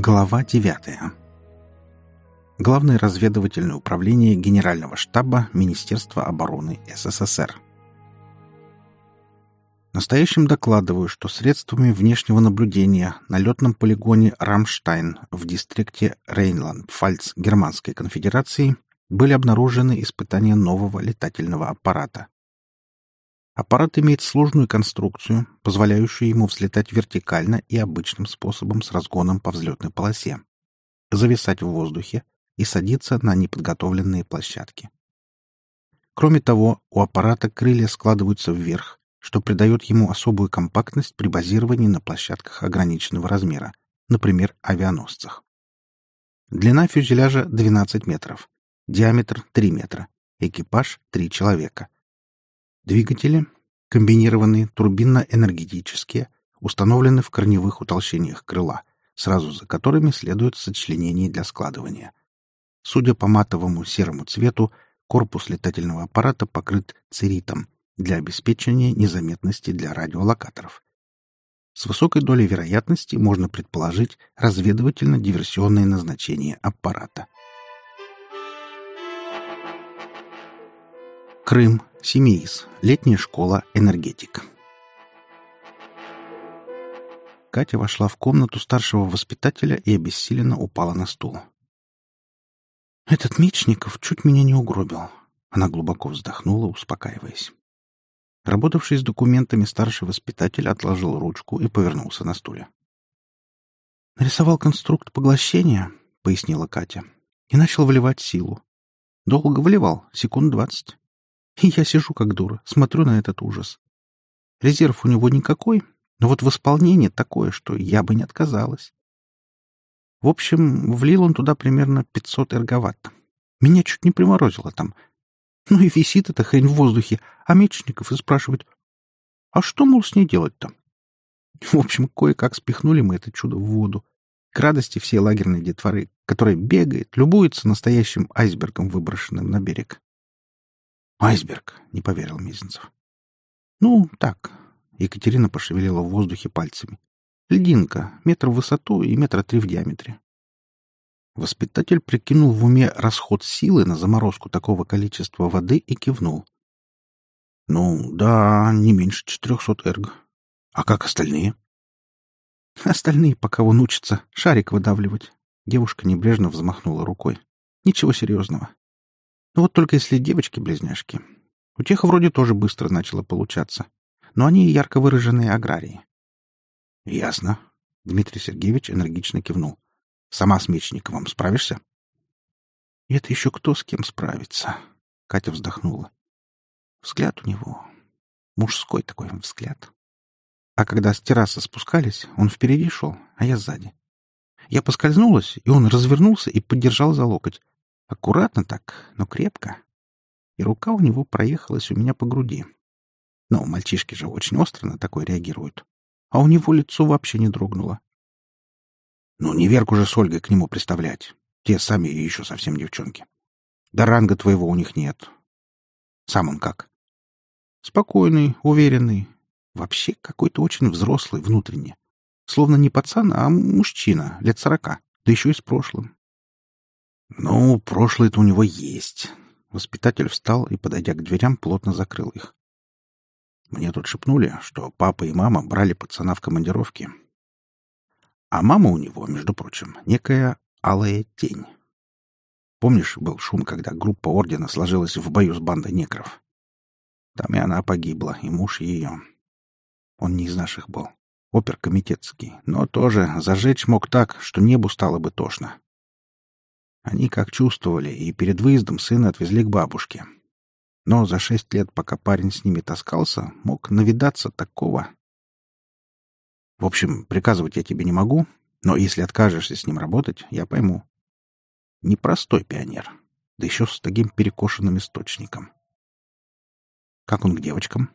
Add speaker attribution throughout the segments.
Speaker 1: Глава 9. Главное разведывательное управление Генерального штаба Министерства обороны СССР. Настоящим докладываю, что средствами внешнего наблюдения на летном полигоне «Рамштайн» в дистрикте Рейнланд-Пфальц Германской конфедерации были обнаружены испытания нового летательного аппарата. Аппарат имеет сложную конструкцию, позволяющую ему взлетать вертикально и обычным способом с разгоном по взлетной полосе, зависать в воздухе и садиться на неподготовленные площадки. Кроме того, у аппарата крылья складываются вверх, что придает ему особую компактность при базировании на площадках ограниченного размера, например, авианосцах. Длина фюзеляжа 12 метров, диаметр 3 метра, экипаж 3 человека — Двигатели, комбинированные турбинно-энергетические, установлены в корневых утолщениях крыла, сразу за которыми следует сочленение для складывания. Судя по матовому серому цвету, корпус летательного аппарата покрыт церитом для обеспечения незаметности для радиолокаторов. С высокой долей вероятности можно предположить разведывательно-диверсионное назначение аппарата. Крым, Семеис. Летняя школа «Энергетик». Катя вошла в комнату старшего воспитателя и обессиленно упала на стул. «Этот Мечников чуть меня не угробил». Она глубоко вздохнула, успокаиваясь. Работавший с документами старший воспитатель отложил ручку и повернулся на стуле. «Нарисовал конструкт поглощения», — пояснила Катя, — «и начал вливать силу. Долго вливал, секунд двадцать. И я сижу как дура, смотрю на этот ужас. Резерв у него никакой, но вот восполнение такое, что я бы не отказалась. В общем, влил он туда примерно 500 эрговатт. Меня чуть не приморозило там. Ну и висит эта хрень в воздухе, а Мечников и спрашивает, а что, мол, с ней делать-то? В общем, кое-как спихнули мы это чудо в воду. К радости всей лагерной детворы, которая бегает, любуется настоящим айсбергом, выброшенным на берег. «Айсберг», — не поверил Мизинцев. «Ну, так». Екатерина пошевелила в воздухе пальцами. «Льдинка, метр в высоту и метра три в диаметре». Воспитатель прикинул в уме расход силы на заморозку такого количества воды и кивнул. «Ну, да, не меньше четырехсот эрг. А как остальные?» «Остальные пока он учится шарик выдавливать». Девушка небрежно взмахнула рукой. «Ничего серьезного. Ну вот только если девочки-близняшки. У тех вроде тоже быстро начало получаться. Но они ярко выраженные аграрии. — Ясно. Дмитрий Сергеевич энергично кивнул. — Сама с Мечниковым справишься? — Это еще кто с кем справится? Катя вздохнула. Взгляд у него. Мужской такой взгляд. А когда с террасы спускались, он впереди шел, а я сзади. Я поскользнулась, и он развернулся и поддержал за локоть. Аккуратно так, но крепко. И рука у него проехалась у меня по груди. Но мальчишки же очень остро на такое реагируют. А у него лицо вообще не дрогнуло. Ну, не Верку же с Ольгой к нему представлять. Те сами еще совсем девчонки. Да ранга твоего у них нет. Сам он как? Спокойный, уверенный. Вообще какой-то очень взрослый внутренне. Словно не пацан, а мужчина, лет сорока, да еще и с прошлым. Ну, прошлое-то у него есть. Воспитатель встал и, подойдя к дверям, плотно закрыл их. Мне тут шепнули, что папа и мама брали пацана в командировки. А мама у него, между прочим, некая алая тень. Помнишь, был шум, когда группа ордена сложилась в бою с бандой некров? Там и она погибла, и муж ее. Он не из наших был. Опер комитетский, но тоже зажечь мог так, что небу стало бы тошно. Они как чувствовали, и перед выездом сына отвезли к бабушке. Но за шесть лет, пока парень с ними таскался, мог навидаться такого. В общем, приказывать я тебе не могу, но если откажешься с ним работать, я пойму. Непростой пионер, да еще с таким перекошенным источником. Как он к девочкам?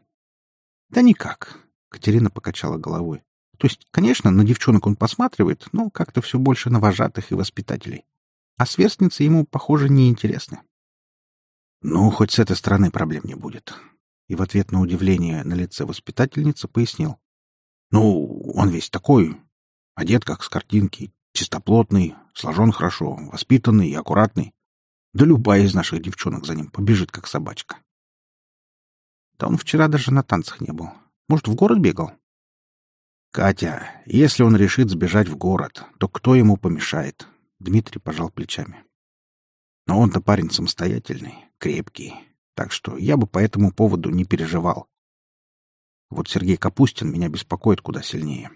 Speaker 1: Да никак. Катерина покачала головой. То есть, конечно, на девчонок он посматривает, но как-то все больше на вожатых и воспитателей а сверстницы ему, похоже, не интересны. Ну, хоть с этой стороны проблем не будет. И в ответ на удивление на лице воспитательницы пояснил. Ну, он весь такой, одет как с картинки, Чистоплотный, сложен хорошо, воспитанный и аккуратный. Да любая из наших девчонок за ним побежит, как собачка. Да он вчера даже на танцах не был. Может, в город бегал? Катя, если он решит сбежать в город, то кто ему помешает? Дмитрий пожал плечами. Но он-то парень самостоятельный, крепкий, так что я бы по этому поводу не переживал. Вот Сергей Капустин меня беспокоит куда сильнее.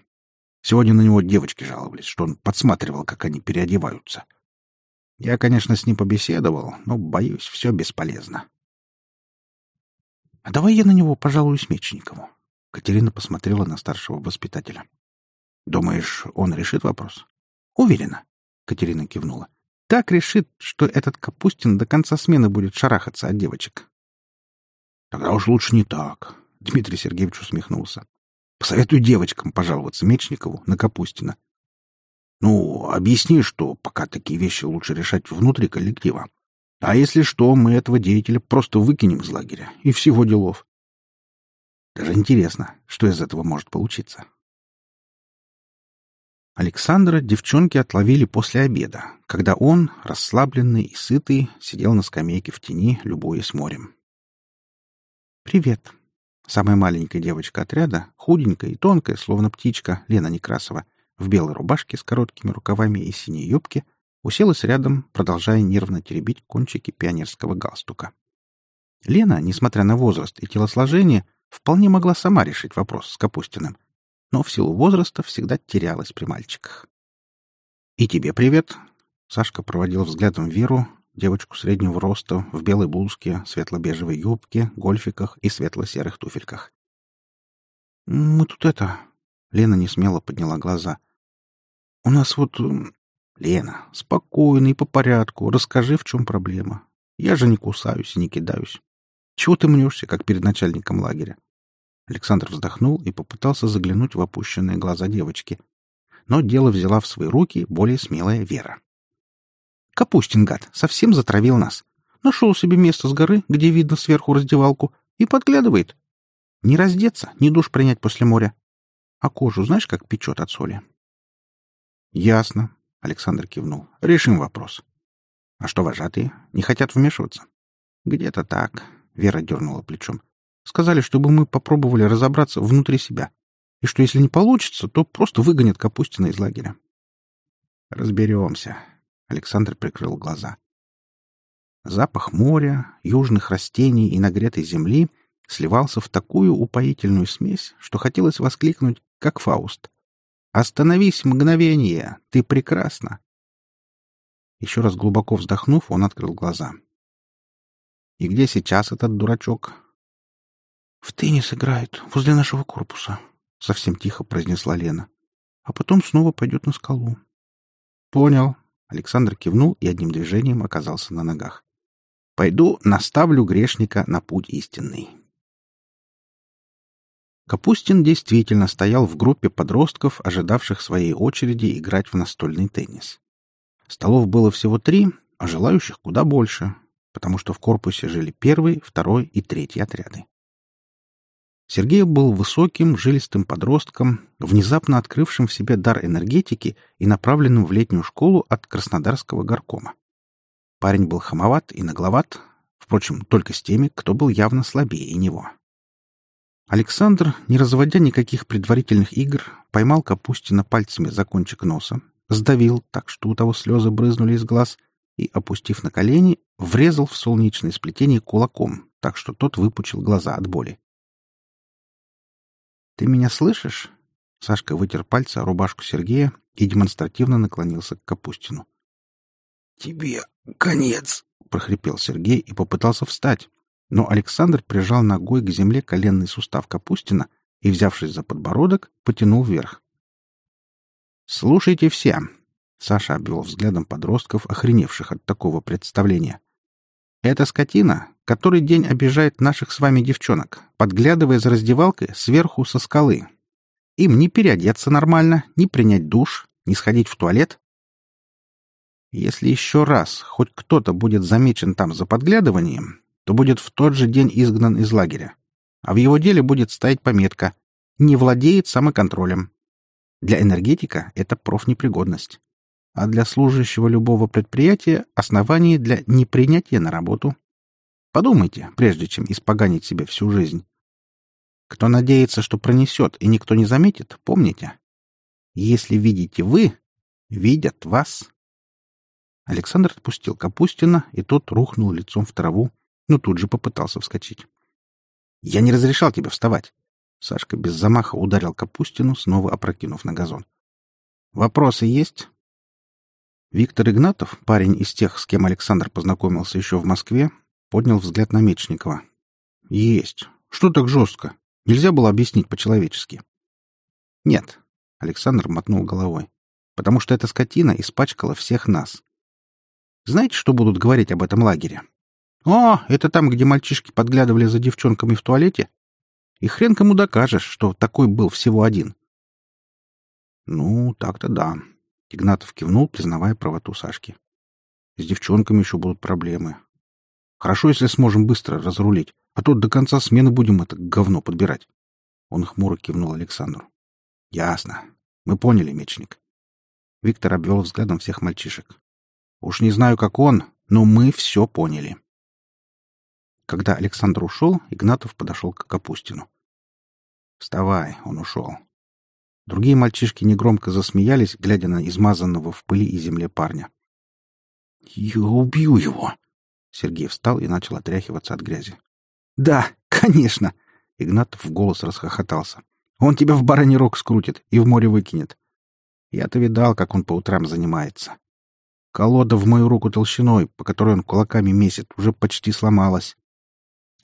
Speaker 1: Сегодня на него девочки жаловались, что он подсматривал, как они переодеваются. Я, конечно, с ним побеседовал, но, боюсь, все бесполезно. — А давай я на него пожалуюсь Мечникову. Катерина посмотрела на старшего воспитателя. — Думаешь, он решит вопрос? — Уверена. Катерина кивнула. — Так решит, что этот Капустин до конца смены будет шарахаться от девочек. — Тогда уж лучше не так. Дмитрий Сергеевич усмехнулся. Посоветую девочкам пожаловаться Мечникову на Капустина. Ну, объясни, что пока такие вещи лучше решать внутри коллектива. А если что, мы этого деятеля просто выкинем из лагеря. И всего делов. Даже интересно, что из этого может получиться. Александра девчонки отловили после обеда, когда он, расслабленный и сытый, сидел на скамейке в тени, любуясь морем. «Привет», Самая маленькая девочка отряда, худенькая и тонкая, словно птичка, Лена Некрасова, в белой рубашке с короткими рукавами и синей юбке, уселась рядом, продолжая нервно теребить кончики пионерского галстука. Лена, несмотря на возраст и телосложение, вполне могла сама решить вопрос с Капустиным, но в силу возраста всегда терялась при мальчиках. «И тебе привет!» Сашка проводил взглядом Веру, девочку среднего роста, в белой блузке, светло-бежевой юбке, гольфиках и светло-серых туфельках. «Мы тут это...» — Лена не смело подняла глаза. «У нас вот...» «Лена, спокойно и по порядку. Расскажи, в чем проблема. Я же не кусаюсь и не кидаюсь. Чего ты мнешься, как перед начальником лагеря?» Александр вздохнул и попытался заглянуть в опущенные глаза девочки. Но дело взяла в свои руки более смелая Вера. Капустин, гад, совсем затравил нас. Нашел себе место с горы, где видно сверху раздевалку, и подглядывает. Не раздеться, ни душ принять после моря. А кожу знаешь, как печет от соли? — Ясно, — Александр кивнул. — Решим вопрос. — А что вожатые? Не хотят вмешиваться? — Где-то так, — Вера дернула плечом. — Сказали, чтобы мы попробовали разобраться внутри себя. И что, если не получится, то просто выгонят Капустина из лагеря. — Разберемся, Александр прикрыл глаза. Запах моря, южных растений и нагретой земли сливался в такую упоительную смесь, что хотелось воскликнуть, как Фауст. «Остановись мгновение! Ты прекрасна!» Еще раз глубоко вздохнув, он открыл глаза. «И где сейчас этот дурачок?» «В теннис играет, возле нашего корпуса», — совсем тихо произнесла Лена. «А потом снова пойдет на скалу». «Понял», Александр кивнул и одним движением оказался на ногах. «Пойду наставлю грешника на путь истинный». Капустин действительно стоял в группе подростков, ожидавших своей очереди играть в настольный теннис. Столов было всего три, а желающих куда больше, потому что в корпусе жили первый, второй и третий отряды. Сергей был высоким, жилистым подростком, внезапно открывшим в себе дар энергетики и направленным в летнюю школу от Краснодарского горкома. Парень был хамоват и нагловат, впрочем, только с теми, кто был явно слабее него. Александр, не разводя никаких предварительных игр, поймал Капустина пальцами за кончик носа, сдавил так, что у того слезы брызнули из глаз, и, опустив на колени, врезал в солнечное сплетение кулаком, так что тот выпучил глаза от боли. «Ты меня слышишь?» Сашка вытер пальцы о рубашку Сергея и демонстративно наклонился к Капустину. «Тебе конец!» — прохрипел Сергей и попытался встать. Но Александр прижал ногой к земле коленный сустав Капустина и, взявшись за подбородок, потянул вверх. «Слушайте все!» — Саша обвел взглядом подростков, охреневших от такого представления. «Эта скотина который день обижает наших с вами девчонок, подглядывая за раздевалкой сверху со скалы. Им не переодеться нормально, не принять душ, не сходить в туалет. Если еще раз хоть кто-то будет замечен там за подглядыванием, то будет в тот же день изгнан из лагеря. А в его деле будет стоять пометка «Не владеет самоконтролем». Для энергетика это профнепригодность. А для служащего любого предприятия — основание для непринятия на работу. Подумайте, прежде чем испоганить себе всю жизнь. Кто надеется, что пронесет и никто не заметит, помните. Если видите вы, видят вас. Александр отпустил Капустина, и тот рухнул лицом в траву, но тут же попытался вскочить. «Я не разрешал тебе вставать!» Сашка без замаха ударил Капустину, снова опрокинув на газон. «Вопросы есть?» Виктор Игнатов, парень из тех, с кем Александр познакомился еще в Москве, поднял взгляд на Мечникова. «Есть. Что так жестко? Нельзя было объяснить по-человечески?» «Нет», — Александр мотнул головой, «потому что эта скотина испачкала всех нас. Знаете, что будут говорить об этом лагере? О, это там, где мальчишки подглядывали за девчонками в туалете? И хрен кому докажешь, что такой был всего один». «Ну, так-то да», Игнатов кивнул, признавая правоту Сашки. С девчонками еще будут проблемы. Хорошо, если сможем быстро разрулить, а то до конца смены будем это говно подбирать. Он хмуро кивнул Александру. Ясно. Мы поняли, мечник. Виктор обвел взглядом всех мальчишек. Уж не знаю, как он, но мы все поняли. Когда Александр ушел, Игнатов подошел к Капустину. «Вставай, он ушел. Другие мальчишки негромко засмеялись, глядя на измазанного в пыли и земле парня. «Я убью его!» Сергей встал и начал отряхиваться от грязи. «Да, конечно!» Игнатов в голос расхохотался. «Он тебя в бараний рог скрутит и в море выкинет. Я-то видал, как он по утрам занимается. Колода в мою руку толщиной, по которой он кулаками месит, уже почти сломалась.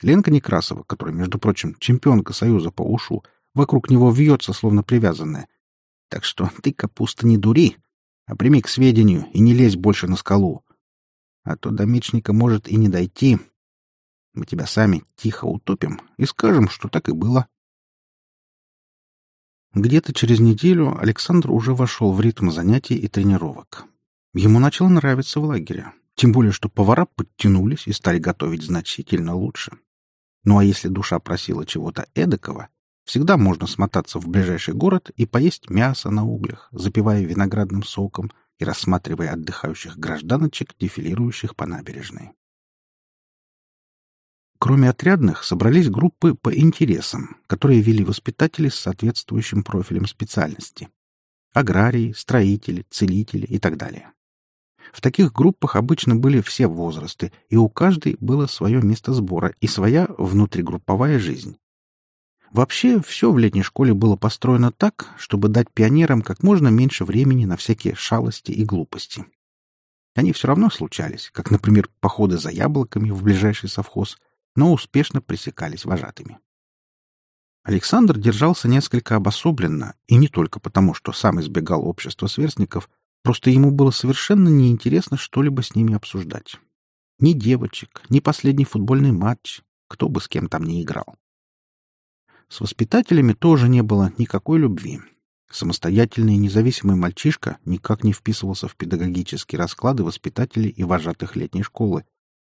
Speaker 1: Ленка Некрасова, которая, между прочим, чемпионка Союза по ушу, вокруг него вьется, словно привязанная. Так что ты, капуста, не дури, а прими к сведению и не лезь больше на скалу. А то до мечника может и не дойти. Мы тебя сами тихо утопим и скажем, что так и было. Где-то через неделю Александр уже вошел в ритм занятий и тренировок. Ему начало нравиться в лагере, тем более что повара подтянулись и стали готовить значительно лучше. Ну а если душа просила чего-то эдакого, Всегда можно смотаться в ближайший город и поесть мясо на углях, запивая виноградным соком и рассматривая отдыхающих гражданочек, дефилирующих по набережной. Кроме отрядных, собрались группы по интересам, которые вели воспитатели с соответствующим профилем специальности. Аграрии, строители, целители и так далее. В таких группах обычно были все возрасты, и у каждой было свое место сбора и своя внутригрупповая жизнь. Вообще, все в летней школе было построено так, чтобы дать пионерам как можно меньше времени на всякие шалости и глупости. Они все равно случались, как, например, походы за яблоками в ближайший совхоз, но успешно пресекались вожатыми. Александр держался несколько обособленно, и не только потому, что сам избегал общества сверстников, просто ему было совершенно неинтересно что-либо с ними обсуждать. Ни девочек, ни последний футбольный матч, кто бы с кем там ни играл. С воспитателями тоже не было никакой любви. Самостоятельный и независимый мальчишка никак не вписывался в педагогические расклады воспитателей и вожатых летней школы.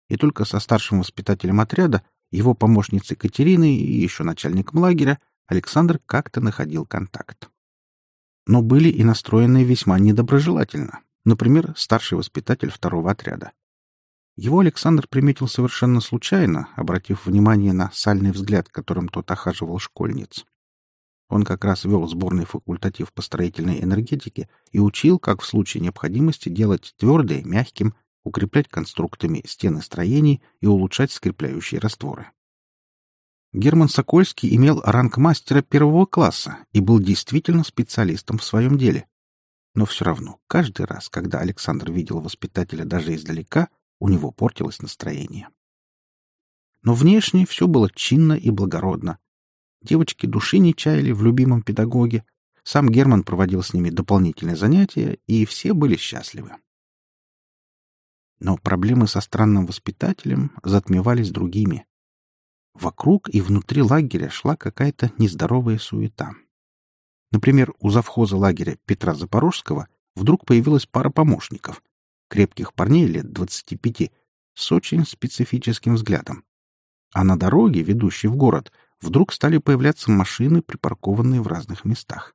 Speaker 1: И только со старшим воспитателем отряда, его помощницей Катериной и еще начальником лагеря Александр как-то находил контакт. Но были и настроенные весьма недоброжелательно. Например, старший воспитатель второго отряда. Его Александр приметил совершенно случайно, обратив внимание на сальный взгляд, которым тот охаживал школьниц. Он как раз вел сборный факультатив по строительной энергетике и учил, как в случае необходимости делать твердые мягким, укреплять конструктами стены строений и улучшать скрепляющие растворы. Герман Сокольский имел ранг мастера первого класса и был действительно специалистом в своем деле. Но все равно, каждый раз, когда Александр видел воспитателя даже издалека, у него портилось настроение. Но внешне все было чинно и благородно. Девочки души не чаяли в любимом педагоге, сам Герман проводил с ними дополнительные занятия, и все были счастливы. Но проблемы со странным воспитателем затмевались другими. Вокруг и внутри лагеря шла какая-то нездоровая суета. Например, у завхоза лагеря Петра Запорожского вдруг появилась пара помощников, крепких парней лет двадцати пяти, с очень специфическим взглядом. А на дороге, ведущей в город, вдруг стали появляться машины, припаркованные в разных местах.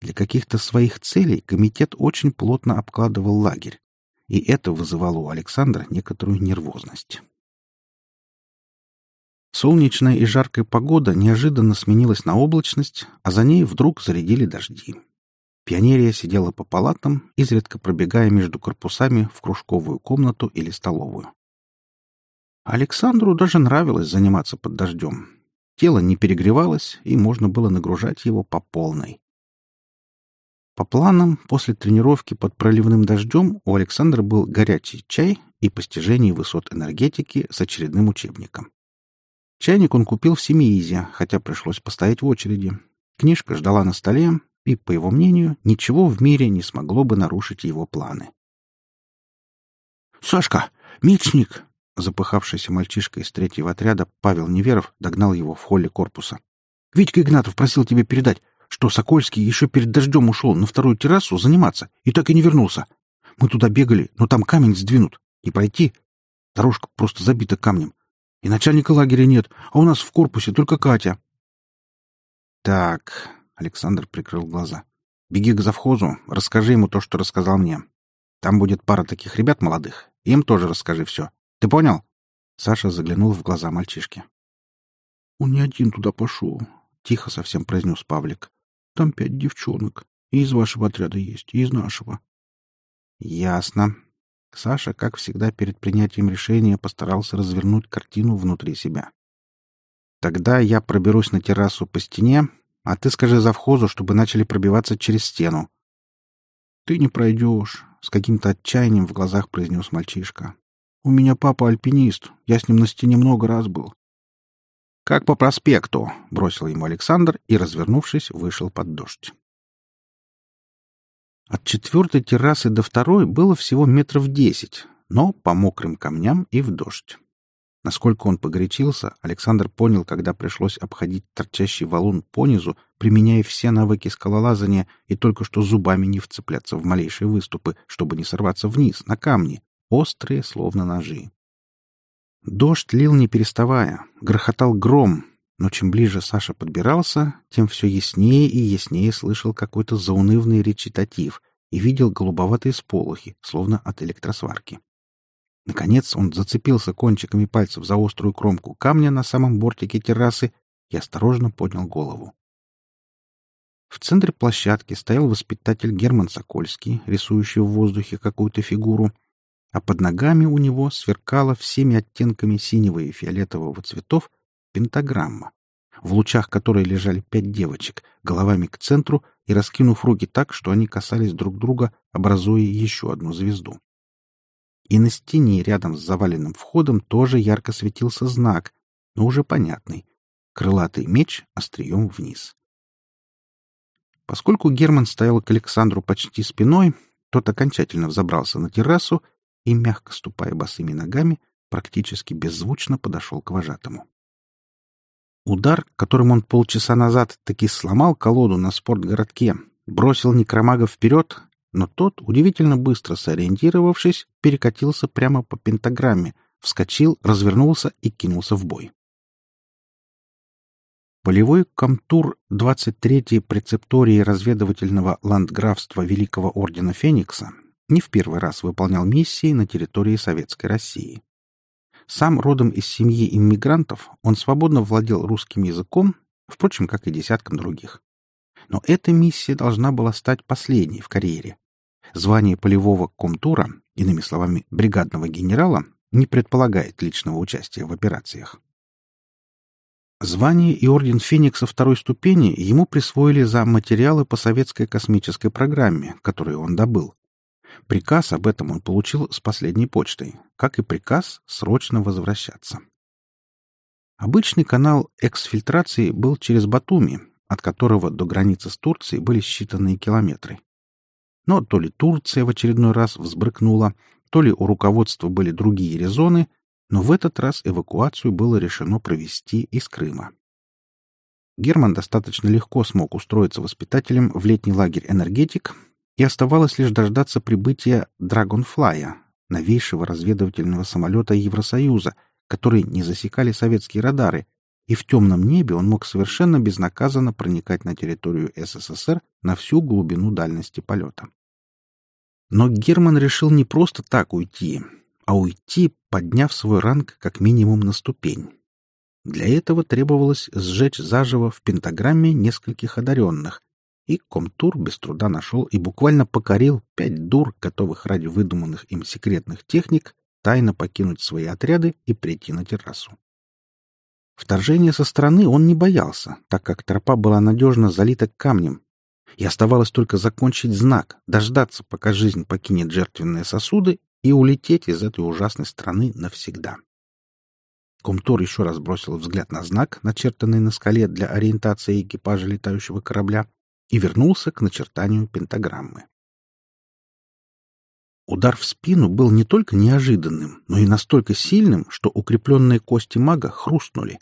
Speaker 1: Для каких-то своих целей комитет очень плотно обкладывал лагерь, и это вызывало у Александра некоторую нервозность. Солнечная и жаркая погода неожиданно сменилась на облачность, а за ней вдруг зарядили дожди. Пионерия сидела по палатам, изредка пробегая между корпусами в кружковую комнату или столовую. Александру даже нравилось заниматься под дождем. Тело не перегревалось, и можно было нагружать его по полной. По планам, после тренировки под проливным дождем у Александра был горячий чай и постижение высот энергетики с очередным учебником. Чайник он купил в Семиизе, хотя пришлось постоять в очереди. Книжка ждала на столе, и, по его мнению, ничего в мире не смогло бы нарушить его планы. «Сашка! Мечник!» Запыхавшийся мальчишка из третьего отряда Павел Неверов догнал его в холле корпуса. «Витька Игнатов просил тебе передать, что Сокольский еще перед дождем ушел на вторую террасу заниматься и так и не вернулся. Мы туда бегали, но там камень сдвинут. Не пройти. Дорожка просто забита камнем. И начальника лагеря нет, а у нас в корпусе только Катя. Так, Александр прикрыл глаза. Беги к завхозу, расскажи ему то, что рассказал мне. Там будет пара таких ребят молодых. Им тоже расскажи все. Ты понял? Саша заглянул в глаза мальчишки. Он не один туда пошел, тихо совсем произнес Павлик. Там пять девчонок. И из вашего отряда есть, и из нашего. Ясно. Саша, как всегда, перед принятием решения постарался развернуть картину внутри себя. «Тогда я проберусь на террасу по стене, а ты скажи завхозу, чтобы начали пробиваться через стену». «Ты не пройдешь», — с каким-то отчаянием в глазах произнес мальчишка. «У меня папа альпинист, я с ним на стене много раз был». «Как по проспекту», — бросил ему Александр и, развернувшись, вышел под дождь. От четвертой террасы до второй было всего метров десять, но по мокрым камням и в дождь. Насколько он погорячился, Александр понял, когда пришлось обходить торчащий валун понизу, применяя все навыки скалолазания и только что зубами не вцепляться в малейшие выступы, чтобы не сорваться вниз, на камни, острые, словно ножи. Дождь лил не переставая, грохотал гром, но чем ближе Саша подбирался, тем все яснее и яснее слышал какой-то заунывный речитатив и видел голубоватые сполохи, словно от электросварки. Наконец он зацепился кончиками пальцев за острую кромку камня на самом бортике террасы и осторожно поднял голову. В центре площадки стоял воспитатель Герман Сокольский, рисующий в воздухе какую-то фигуру, а под ногами у него сверкала всеми оттенками синего и фиолетового цветов пентаграмма, в лучах которой лежали пять девочек, головами к центру и раскинув руки так, что они касались друг друга, образуя еще одну звезду. И на стене рядом с заваленным входом тоже ярко светился знак, но уже понятный — крылатый меч острием вниз. Поскольку Герман стоял к Александру почти спиной, тот окончательно взобрался на террасу и, мягко ступая босыми ногами, практически беззвучно подошел к вожатому. Удар, которым он полчаса назад таки сломал колоду на спортгородке, бросил некромага вперед, но тот, удивительно быстро сориентировавшись, перекатился прямо по пентаграмме, вскочил, развернулся и кинулся в бой. Полевой комтур 23-й прецептории разведывательного ландграфства Великого Ордена Феникса не в первый раз выполнял миссии на территории Советской России. Сам родом из семьи иммигрантов, он свободно владел русским языком, впрочем, как и десяткам других. Но эта миссия должна была стать последней в карьере. Звание полевого комтура, иными словами, бригадного генерала, не предполагает личного участия в операциях. Звание и орден Феникса второй ступени ему присвоили за материалы по советской космической программе, которые он добыл, Приказ об этом он получил с последней почтой, как и приказ срочно возвращаться. Обычный канал эксфильтрации был через Батуми, от которого до границы с Турцией были считанные километры. Но то ли Турция в очередной раз взбрыкнула, то ли у руководства были другие резоны, но в этот раз эвакуацию было решено провести из Крыма. Герман достаточно легко смог устроиться воспитателем в летний лагерь «Энергетик», и оставалось лишь дождаться прибытия «Драгонфлая», новейшего разведывательного самолета Евросоюза, который не засекали советские радары, и в темном небе он мог совершенно безнаказанно проникать на территорию СССР на всю глубину дальности полета. Но Герман решил не просто так уйти, а уйти, подняв свой ранг как минимум на ступень. Для этого требовалось сжечь заживо в пентаграмме нескольких одаренных, и Комтур без труда нашел и буквально покорил пять дур, готовых ради выдуманных им секретных техник тайно покинуть свои отряды и прийти на террасу. Вторжение со стороны он не боялся, так как тропа была надежно залита камнем, и оставалось только закончить знак, дождаться, пока жизнь покинет жертвенные сосуды, и улететь из этой ужасной страны навсегда. Комтор еще раз бросил взгляд на знак, начертанный на скале для ориентации экипажа летающего корабля, и вернулся к начертанию пентаграммы. Удар в спину был не только неожиданным, но и настолько сильным, что укрепленные кости мага хрустнули.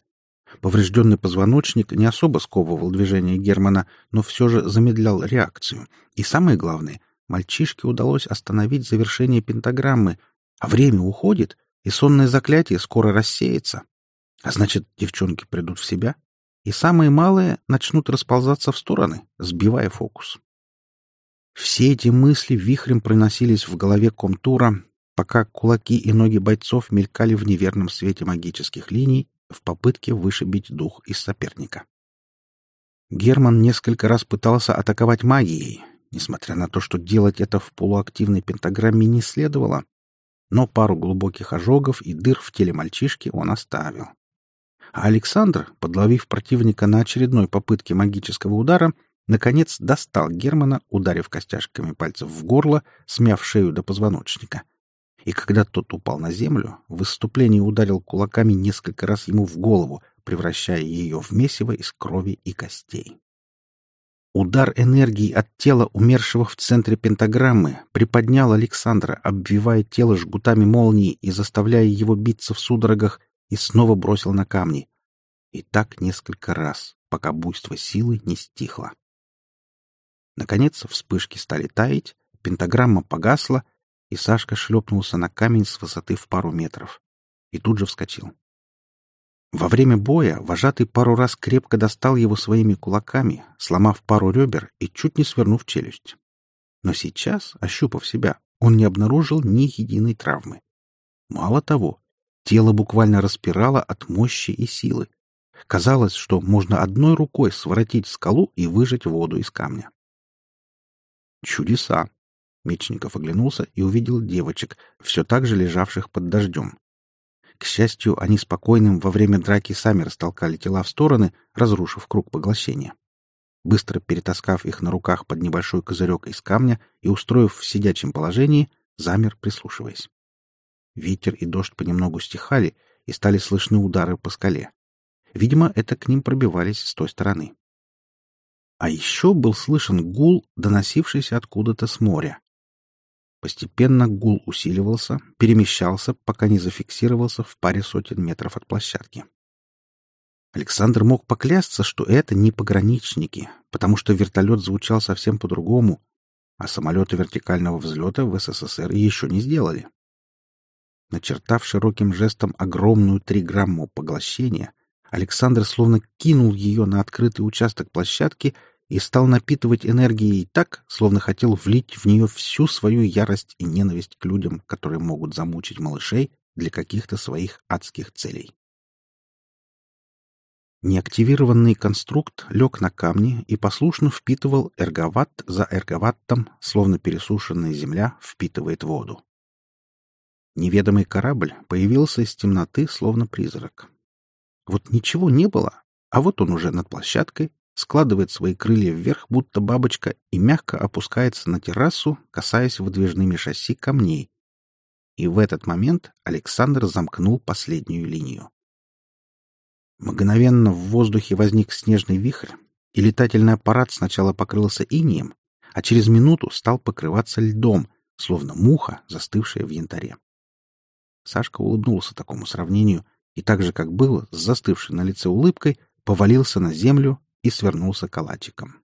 Speaker 1: Поврежденный позвоночник не особо сковывал движение Германа, но все же замедлял реакцию. И самое главное, мальчишке удалось остановить завершение пентаграммы, а время уходит, и сонное заклятие скоро рассеется. А значит, девчонки придут в себя, и самые малые начнут расползаться в стороны, сбивая фокус. Все эти мысли вихрем проносились в голове комтура, пока кулаки и ноги бойцов мелькали в неверном свете магических линий в попытке вышибить дух из соперника. Герман несколько раз пытался атаковать магией, несмотря на то, что делать это в полуактивной пентаграмме не следовало, но пару глубоких ожогов и дыр в теле мальчишки он оставил. А Александр, подловив противника на очередной попытке магического удара, наконец достал Германа, ударив костяшками пальцев в горло, смяв шею до позвоночника. И когда тот упал на землю, в выступлении ударил кулаками несколько раз ему в голову, превращая ее в месиво из крови и костей. Удар энергии от тела умершего в центре пентаграммы приподнял Александра, обвивая тело жгутами молнии и заставляя его биться в судорогах, и снова бросил на камни. И так несколько раз, пока буйство силы не стихло. Наконец вспышки стали таять, пентаграмма погасла, и Сашка шлепнулся на камень с высоты в пару метров. И тут же вскочил. Во время боя вожатый пару раз крепко достал его своими кулаками, сломав пару ребер и чуть не свернув челюсть. Но сейчас, ощупав себя, он не обнаружил ни единой травмы. Мало того, тело буквально распирало от мощи и силы. Казалось, что можно одной рукой своротить скалу и выжать воду из камня. Чудеса! Мечников оглянулся и увидел девочек, все так же лежавших под дождем. К счастью, они спокойным во время драки сами растолкали тела в стороны, разрушив круг поглощения. Быстро перетаскав их на руках под небольшой козырек из камня и устроив в сидячем положении, замер, прислушиваясь. Ветер и дождь понемногу стихали, и стали слышны удары по скале. Видимо, это к ним пробивались с той стороны. А еще был слышен гул, доносившийся откуда-то с моря. Постепенно гул усиливался, перемещался, пока не зафиксировался в паре сотен метров от площадки. Александр мог поклясться, что это не пограничники, потому что вертолет звучал совсем по-другому, а самолеты вертикального взлета в СССР еще не сделали. Начертав широким жестом огромную триграмму поглощения, Александр словно кинул ее на открытый участок площадки и стал напитывать энергией так, словно хотел влить в нее всю свою ярость и ненависть к людям, которые могут замучить малышей для каких-то своих адских целей. Неактивированный конструкт лег на камни и послушно впитывал эрговатт за эрговаттом, словно пересушенная земля впитывает воду. Неведомый корабль появился из темноты, словно призрак. Вот ничего не было, а вот он уже над площадкой, складывает свои крылья вверх, будто бабочка, и мягко опускается на террасу, касаясь выдвижными шасси камней. И в этот момент Александр замкнул последнюю линию. Мгновенно в воздухе возник снежный вихрь, и летательный аппарат сначала покрылся инием, а через минуту стал покрываться льдом, словно муха, застывшая в янтаре. Сашка улыбнулся такому сравнению и так же, как было, с застывшей на лице улыбкой, повалился на землю и свернулся калачиком.